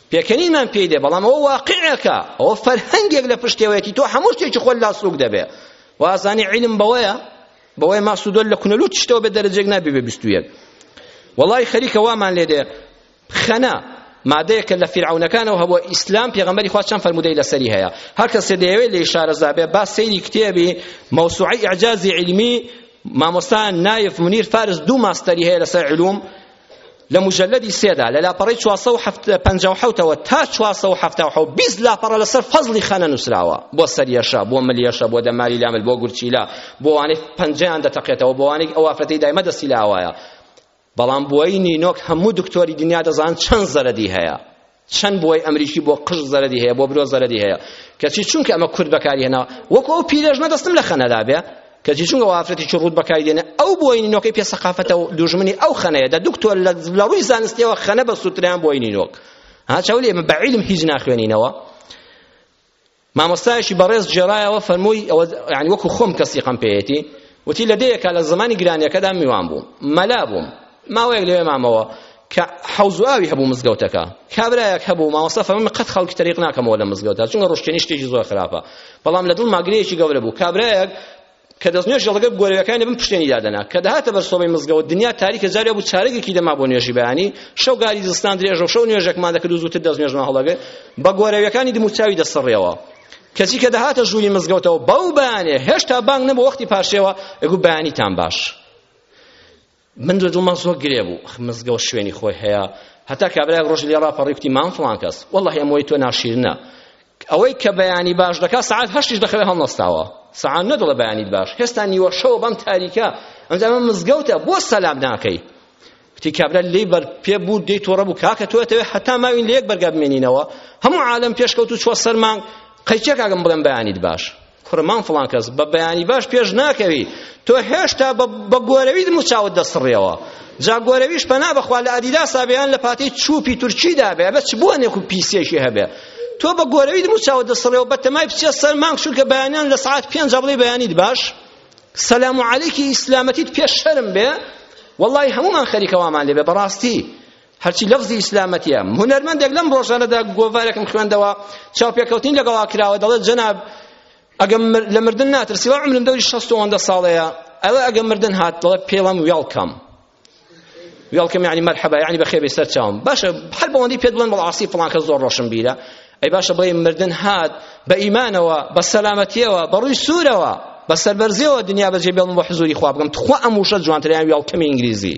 پێکەنینمان پێی دێ بەڵام ئەوە واقعێکە ئەوە فەرهەنگێک لە پشتێوەیەتی تۆ هەموو شتێکی خۆت لا سووک دەبێ وازانی عیلم بەوەیە بەوەی ماسودۆل لە کونەلو تشتەوە بە دەرەجێک نابێ بێ بیست و یەک وەڵی خەریکە وامان لێ دێ خەنا مادەیەکە لە فیرعونەکانەوە هەبووە ئیسلام پێغەمبەری خوا چەند فەرمودەی لەسەری هەیە هەر کەسێ دەیەوێت لێی شارەزا بێ با سەیری کتێبی مەوسوعەی ئیعجازی علمی مامۆستا نایف منیر فارس دوو ماستەری هەیە لەسەر علوم لە مجلدی سێدا لە لاپەڕەی 457ەوە تا 470 بیست لاپەڕە لەسەر فەزلی خانە نووسراوە بۆ سەریەشە بۆ ملیەشە بۆ دەماری لامل بۆ گورچیلە بۆ وانەی پەنجەیان دەتەقێتەوە بۆ وانەی ئەو ئافرەتەی دایمە دەستی لاوایە بەڵام بۆی نینۆک هەموو دکتۆری دنیا دەزان چەند زەرەدی هەیە چەند بۆی ئەمریکی بۆ قژ زەرەدی هەیە بۆ برۆ زەرەدی هەیە کەچی چونکە ئەمە کورد بەکاری هێناوە وەکو ئەو پیرێژنە دەستم لە خەنەدا بێ کەچی چونکە وافرەتێکی ڕووت بەکاری دێنێ ئەو بۆی نینۆکەی پێ سەقافەتە و دوژمنی ئەو خەنەیە دە دکتۆر لە ڕووی زانستیەوە خەنە بە سوتریان بۆی نینۆک ها چاولی ئێمە بە عیلم هیچ ناخوێنینەوە مامۆستایەکی بەڕێز گێڕایەوە فەرمووی ئەوە یعنی وەکو خۆم کە سیقەم پێیەتی وتی لە دەیەکە لە زمانی گرانیەکەدا میوان بووم مەلا بووم ماوەیەک لەوێ مامەوە کە حەوز و ئاوی هەبوو مزگەوتەکە کابرایەک هەبوو مامۆستا فەرمووی قەت خەڵکی تەریق ناکەمەوە لە مزگەوتە چونکە ڕۆشتێنی شتێکی زۆر خراپە بەڵام لە دڵ ماگرەیەکی گەورە بوو کابرایەک کە دەستنوێژ لەگەڵ گۆرەویەکانی بن پشتێنی دادەنا کە دەهاتە بەر سۆبەی مزگەوت دنیا تاریکە جارێ بوو چارەگێکی دەما بۆ نوێژی بەیانی شەو گاری زستان درێژە و شەو نوێژێکمان دەکرد و زووتر دەستنوێژمان هەڵدەگرت بە گۆرەویەکانی دموچاوی دەسڕێەوە کەچی کە دەهاتە ژووری مزگەوتەوە بەو بەیانێ هێشتا بانگ نەبوو وەختی پارشێوە ئەگو بەیانیتان باش من لە دڵما زۆر گرێ بوو مزگەوت شوێنی خۆی هەیە هەتا کابرایەک ڕۆژ لێ ڕاپەڕی کوتی مام فڵان کەس وەڵڵاهی ئەم وەی تۆ ناشیرنە ئەوەی کە بەیانی باش دەکا سەعات هەشتیش دەخەوێ هەڵنەستاوە سەعات نەدڵە بەیانیت باش هێستا نیوە شەوە بەم تاریکە ئەمجا من مزگەوتە بۆ سەلام ناکەی کوتی کابرا لێی بەر پێ بوو دێی تۆڕە بوو کاکە تۆ ئەتەوێ هەتا ماوین لە یەک بەرگا بمێنینەوە هەموو عالەم پێشکەوت و چوە سەرمان قەیچێک ئاگەم بڵێم بەیانیت باش کورە مام فڵان کەس بە بەیانی باش پێش ناکەوی تۆ هێشتا بە گۆرەوی دم و چاوت دەسڕیەوە جا گۆرەویش پەنا بەخوا لە ئەدیداسا بێیان لە پاتەی چووپی تورکیدا بێ بە چ بۆنێک و پیسێکی هەبێ تۆ بە گۆرەوی دم و چاوت دەسڕیەوە بە تەمای بچێ سەر مانگ چونکە بەیانیان لە سعات پێنج بڵێ بەیانیت باش سەلام عەلەیکی ئیسلامەتیت پێش شەرم بێ والله هەمومان خەریکە وامان لێبێ بەڕاستی هەرچی لەفزی ئیسلامەتیە هونەرمەندێک لەم ڕۆژانەدا گۆڤارێکم خوێندەوە چاوپێکەوتنی لەگەڵا کراوە دەڵێت جەناب ئەگەم لە مردن ناترسی وا عمرم دەوری شەست و ئەوەندە ساڵەیە ئەوە ئەگەم مردن هات دەڵێ پێڵەم وێڵکەم وێڵکەم یعنی مەرحەبا یعنی بەخێ بێ سەر چاوم باشە هەر بەوەندی پێت بڵێن بەڵ عاسی فڵانکە زۆر ڕۆشن بیرە ئەی باشە بڵێ مردن هات بە ئیمانەوە بە سەلامەتیەوە بە ڕووی سوورەوە بە سەربەرزیەوە دنیا بەجێ بێڵم بۆ حزوری خوا بگەم تخوا ئەم وشە جوانتریان وێڵکەمی ئینگلیزی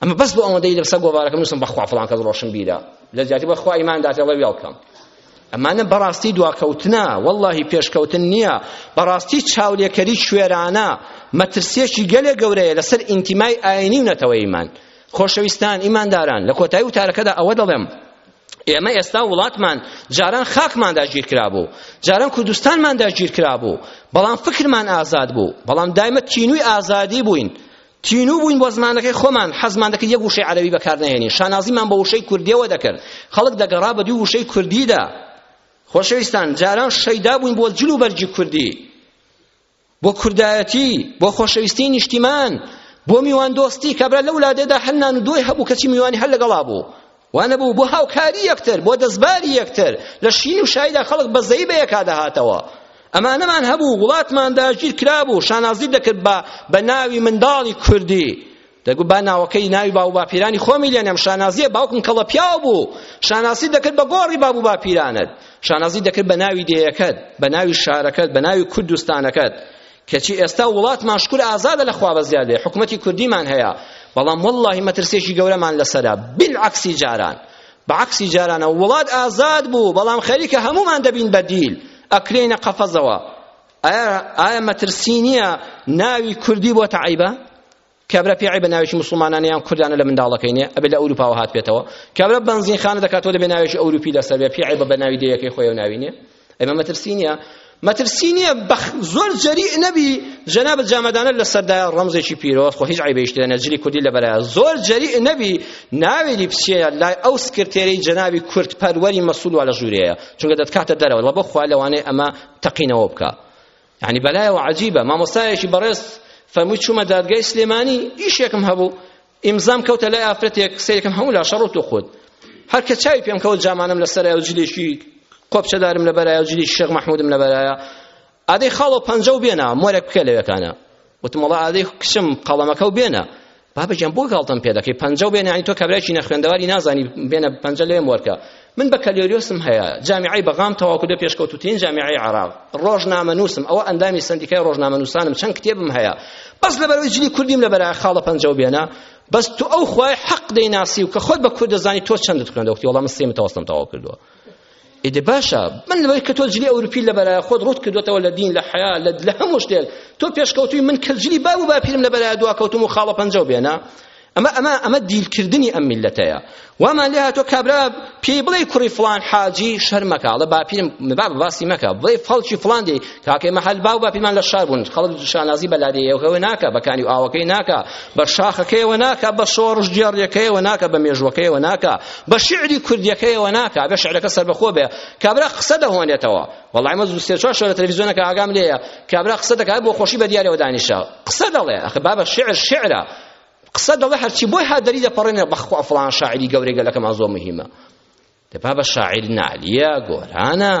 ئەمە بەس بۆ ئەوەندەی لەسەر گۆڤارەکەم نووسم بەخوا فڵان کەس ڕۆشنبیرە لە زیاتر بەخوا ئیمان داتێ ڵێ وێڵ کەم ئەمانە بەڕاستی دواکەوتنە واللهی پێشکەوتن نییە بەڕاستی چاولێکەری کوێرانە مەترسیەکی گەلێ گەورەیە لەسەر ئینتیمای ئاینی و نەتەوەیمان خۆشەویستان ئیمانداران لە کۆتایی وتارەکەدا ئەوە دەڵێم ئێمە ئێستا وڵاتمان جاران خاکمان داگیر کرابوو جاران کوردستانمان داگیر کرابوو بەڵام فکرمان ئازاد بوو بەڵام دایمە تینووی ئازادی بووین تینوو بووین بۆ زمانەکەی خۆمان حەزمان دەکرد یەک وشەی عەرەبی بەکارنەهێنین شانازیمان بە وشەی کوردیەوە دەکرد خەڵک دەگەڕا بە دوو وشەی کوردیدا خۆشەویستان جاران شەیدا بووین بۆ جل و بەرگی کوردی بۆ کوردایەتی بۆ خۆشەویستی نیشتیمان بۆ میوان دۆستی کابرا لەو لادێدا هەر نان و دۆی هەبوو کەچی میوانی هەر لەگەڵا بوو وانەبوو بۆ هاوکاری یەکتر بۆ دەستباری یەکتر لە شین و شایدا خەڵک بەزەی بە یەکا دەهاتەوە ئەمانەمان هەبوو وڵاتمان داگیر کرابوو شانازی دەکرد بە بە ناوی منداڵی کوردی دەگو با ناوەکەی ناوی باو باپیرانی خۆمی لێنێم شانازیە باوکم کەڵە پیاو بوو شانازی دەکرد بە گۆڕی باب و باپیرانت شانازی دەکرد بە ناوی دێیەکەت بە ناوی شارەکەت بە ناوی کوردستانەکەت کەچی ئێستا وڵاتمان شکور ئازادە لە خوا بەزیادێ حکومەتی کوردیمان هەیە بەڵام واللهی مەترسێکی گەورەمان لەسەرە بالعکسی جاران بەعکسی جارانە وڵات ئازاد بوو بەڵام خەریکە هەمومان دەبین بەدیل ئەکرێنە قەفەزەوە ئایا مەترسی نییە ناوی کوردی بۆ تەعیبە کابرا پێ عیبە ناوێکی مسلمانانە یان کوردانە لە منداڵەکەی نیە ئەبێ لە ئەوروپاوە هات بێتەوە کابرا بەنزین خانە دەکاتەوە دەبێ ناوێکی ئەوروپی لەسەر بێ پێ عیبە بە ناوی دەیەکەی خۆی و ناوی نیە ئەمە مەترسی نیە مەترسی نیە بەخ زۆر جەری نەبی جەناب جامەدانە لە سەردا ڕەمزێکی پیرۆز خۆ هیچ عیبێشت لە نەجلی کوردی لە بەرای زۆر جەری نەبی ناوێری بچێە لای ئەو سکرتێری جەنابی کورد پەروەری مەسول وا لە ژوورەیە چونکە دەتکاتە دەرەوە بە بخوا لەوانەیە ئەمە تەقینەوە بکە یعنی بەلایەوە عەجیبە مامۆستایەکی بەڕێز فەرمووی چوومە دادگای سلێمانی ئیشێکم هەبوو ئیمزام کەوتە لای ئافرەتێک سەیرەکەم هەموو لا شەڕ و تۆخۆت هەر کە چاوی پێم کەوت جامانم لەسەرایە و جلێکی قۆپچەدارم لەبەرایە و جلی شێخ مەحمودم لەبەرایە ئادەی خاڵۆ پەنجە و بێنا مۆرێک بکە لەوێکانە وتم وەڵا ئادەی کچم قەڵەمەکە و بێنە بابە گیان بۆ گاڵتەم پێ دەکەی پەنجە و بێنە یعنی تۆ کابرایکی نەخوێندەواری نازانی بێنە پەنجە لێم وەرکە من بەکالۆریۆسم هەیە جامیعەی بەغام تەواو کردو پێشکەوتوترین جامیعەی عێراق ڕۆژنامە نووسم ئەوە ئەندامی سندیکای ڕۆژنامە نووسانم چەند کتێبم هەیە بەس لەبەرەوەی جلی کوردیم لەبەرە خاڵە پەنجە و بێنە بەس تو ئەو خوای حەق دەیناسی و کە خۆت بە کورد دەزانی تۆ چەندت خوێندە وتی وەڵام من سێ متەوەستم تەواو کردووە ئیدە باشە من لەوەی کە تۆ جلی ئەوروپی لە بەرای خۆت ڕوت کردوێتەوە لە دین لە حیا لە هەموو شتێک تۆ پێشکەوتوی من کە جلی باب و باپیرم لە بەرای دوا کەوتم و خاڵە پەنجەو بێنە ئەمە ئەمە ئەمە دیلکردنی ئەم میلەتەیە وامان لێ هاتۆ کابرا پێی بڵێ کوڕی فلان حاجی شەرمەکە ئەڵە باپیرم باب باسی مەکە بڵێ فەڵکی فلان دی کاکەی مەحەل با و باپیرمان لە شار بوون خەڵک شانازی بە لادێیەوە ناکە بەکانی ئاوەکەی ناکە بە شاخەکەیەوە ناکە بە شۆڕش گێڕیەکەیەوە ناکە بە مێژوەکەیەوە ناکە بە شیعری کوردیەکەیەوە ناکا بە شعرەکە سەربەخۆ بێ کابرا قسە دەهۆنێتەوە وەڵای مە دوو سێ چوار شەو لە تەلەڤیزیۆنەکە ئاگام لێیە کابرا قسە دەکات بۆ خۆشی بە دیارەوە دانیشە قسە دەڵێ ئەخە بابە شعر شعرە قسە دەڵێ هەرچی بۆی هادەری دەپەڕێنێ بەخوا فڵان شاعری گەورەی گەلەکەمان زۆر مهمە دەبا بە شاعیر نالیە گۆرانە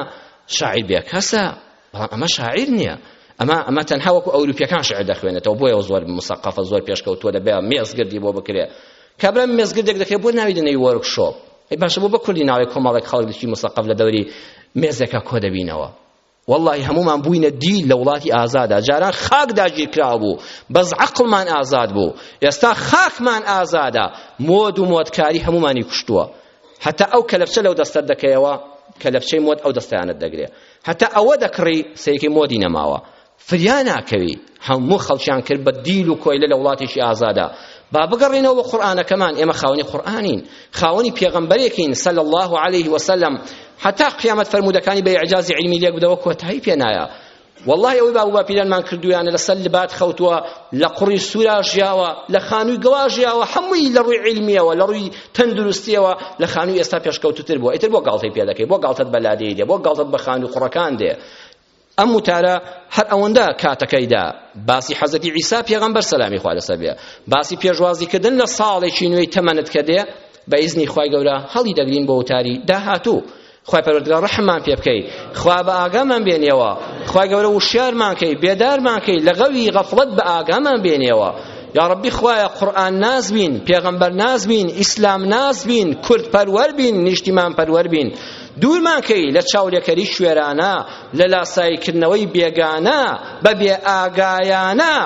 شاعیر بێکەسە بەڵام ئەمە شاعیر نییە ئەمە ئەمە تەنها وەکو ئەوروپیەکان شعر دەخوێنێتەوە بۆیە زۆر مسەقەفە زۆر پێشکەوتووە دەبێ مێزگردی بۆ بکرێ کابرا مێزگردێک دەکرێت بۆ ناوی دەنەوی وۆرکشۆپ ئەی باشە بۆ بە کوردی ناوی کۆمەڵێک خەڵک دەچی مسەقەف لە دەوری مێزێکە کۆ دەبینەوە والله هەمومان بووینە دی لە وڵاتی ئازادا جاران خاک داگیرکراو بوو بەس عەقڵمان ئازاد بوو ئێستا خاکمان ئازادە مۆد و مۆدکاری هەمومانی کوشتووە هەتا ئەو کەلەپچە لەو دەستەت دەکەیەوە کەلەپچەی مۆد ئەو دەستەیانت دەگرێ هەتا ئەوە دەکڕی سەیەکی مۆدی نەماوە فریا ناکەوی هەموو خەڵکیان کرد بە دیل و کۆیلە لە وڵاتێکی ئازادا با بگەڕینەوە بە قورئانەکەمان ئێمە خاوەنی قورئانین خاوەنی پێغەمبەرێکین صلی الله علیه وسلم حتا قیامەت فەرموودەکانی بە ئیعجازی علمی لێک بدەوە کۆتایی پێ نایە وەڵڵاهی ئەوەی باب و باپیرانمان کردوویانە لەسەر لبات خەوتووە لە قوڕی سوورا ژیاوە لە خانووی گەوا ژیاوە هەمووی لە ڕووی عیلمیەوە لە ڕووی تەندروستیەوە لە خانووی ئێستا پێشکەوتوتر بووە ئیتر بۆ گاڵتەی پێ دەکەی بۆ گاڵتەت بە لادێی دێ بۆ گاڵتەت بە خانوو قوڕەکان دێ ئەم وتارە هەر ئەوەندە کاتەکەیدا باسی حەزەتی عیسا پێغەمبەر سەلامی خوا لەسەر بێ باسی پێشوازیکردن لە ساڵێکی نوێی تەمەنت کە دێ بە ئیزنی خوای گەورە هەڵی دەگرین بۆ وتاری داهاتوو خوای پەروەردگار ڕەحممان پێ بکەی خوا بە ئاگامان بێنیەوە خوای گەورە وشیارمان کەی بێدارمان کەی لە غەوی غەفڵەت بە ئاگامان بێنیەوە یا ربی خوایە قورآن ناز بین پێغەمبەر ناز بین ئیسلام ناز بین کورد پەروەر بین نیشتیمان پەروەر بین دوورمان کەی لە چاولێکەری شوێرانە لە لاساییکردنەوەی بێگانە بە بێ ئاگایانە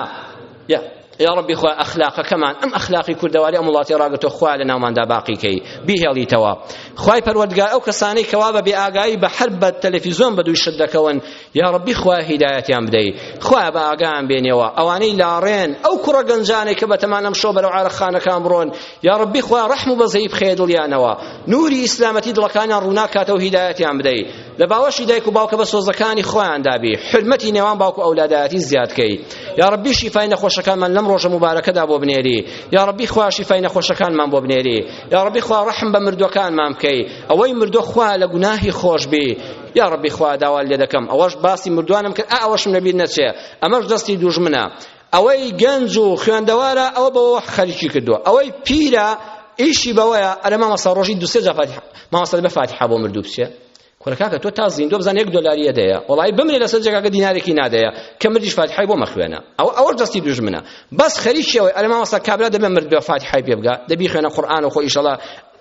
یا یا ربی خوا ئەخلاقەکەمان ئەم ئەخلاقی کوردەواری ئەم وڵاتی ڕاگرتۆ خوا لە ناوماندا باقی کەی بیهێڵیتەوە خوای پەروەردگار ئەو کەسانەی کەوا بە بێئاگایی بە حەر بە تەلەفیزۆن بە دووی شت دەکەون یا ربی خوا هیدایەتیان بدەی خوا بە ئاگایان بێنەوە ئەوانەی لاڕێن ئەو کوڕە گەنجانەی کە بەتەمان ئەم شۆ بەرەو عارەخانەکان بڕۆن یا ربی خوا ڕەحم و بەزەیی بخەیە دڵیانەوە نوری ئیسلامەتی دڵەکانیان ڕووناک کاتەوە هیدایەتیان بدەی لە باوەشی دایک و باوکە بە سۆزەکانی خۆیان دابی حرمەتی نێوان باوک و ئەولادایەتی زیاد کەی یا ربی شیفای نەخۆشەکانمان لەم ڕۆژە مبارەکەدا بۆ بنێری یا ربی خوا شیفای نەخۆشەکانمان بۆ بنێری یا ربی خوا ڕحم بە مردوەکانمان بکەی ئەوەی مردۆ خوا لە گوناهی خۆش بی یا ربی خوا داوا لێ دەکەم ئەوەش باسی مردوانم کرد ئەوەشم لەبیر نەچێ ئەمەش دەستی دوژمنە ئەوەی گەنج و خوێندەوارە ئەوە بەوە خەریکی کردووە ئەوەی پیرە ئیشی بەوەیە ئەرە مامەسا ڕۆژی دوسێ جا فاتحە مامەسا بە فاتحە بۆ مردوو بچێ کورە کاکە تۆ تا زیندوو بزان یەک دۆلاری یەدەیە وڵی بمرێ لەسەر جێگاکە دینارێکی نادەیە کە مردیش فاتحای بۆ مەخوێنە ئەو ئەوەش دەستی دوژمنە بەس خەریکیەوەی ئەرە مامەسا کابرا دەبێ مرد بە فاتحای پێ بگا دەبی خوێنە قورئان و خۆ ئیشەڵا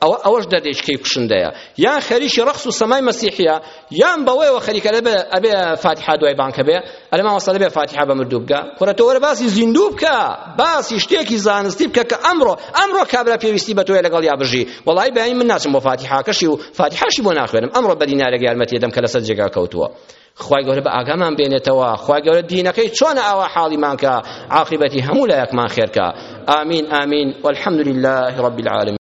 ئەوە ئەوەش دەردێکی کەی کوشندەیە یان خەریکی ڕەخس و سەمای مەسیحیە یان بەوەیەوە خەریکە دەبێ ئەبێ فاتیحا دوای بانکە بێ ئەلە مامۆستا دەبێ فاتیحا بە مردوو بکە کوڕە تۆ وەرە باسی زیندوو بکە باسی شتێکی زانستی بکە کە ئەمڕۆ ئەمڕۆ کابرا پێویستی بە تۆیە لەگەڵ یا بژی وەڵای بەیانی من ناچم بۆ فاتیحاکەشی و فاتیحاشی بۆ ناخوێنم ئەمڕۆ بە دینارێک یارمەتی دەم کە لەسەر جێگا کەوتووە خوای گەورە بە ئاگامان بێنێتەوە خوای گەورە دینەکەی چۆنە ئاوا حاڵیمان کە عاقبەتی هەموو لایەکمان خێرکە ئامین ئامین والحمد لله رب العالمین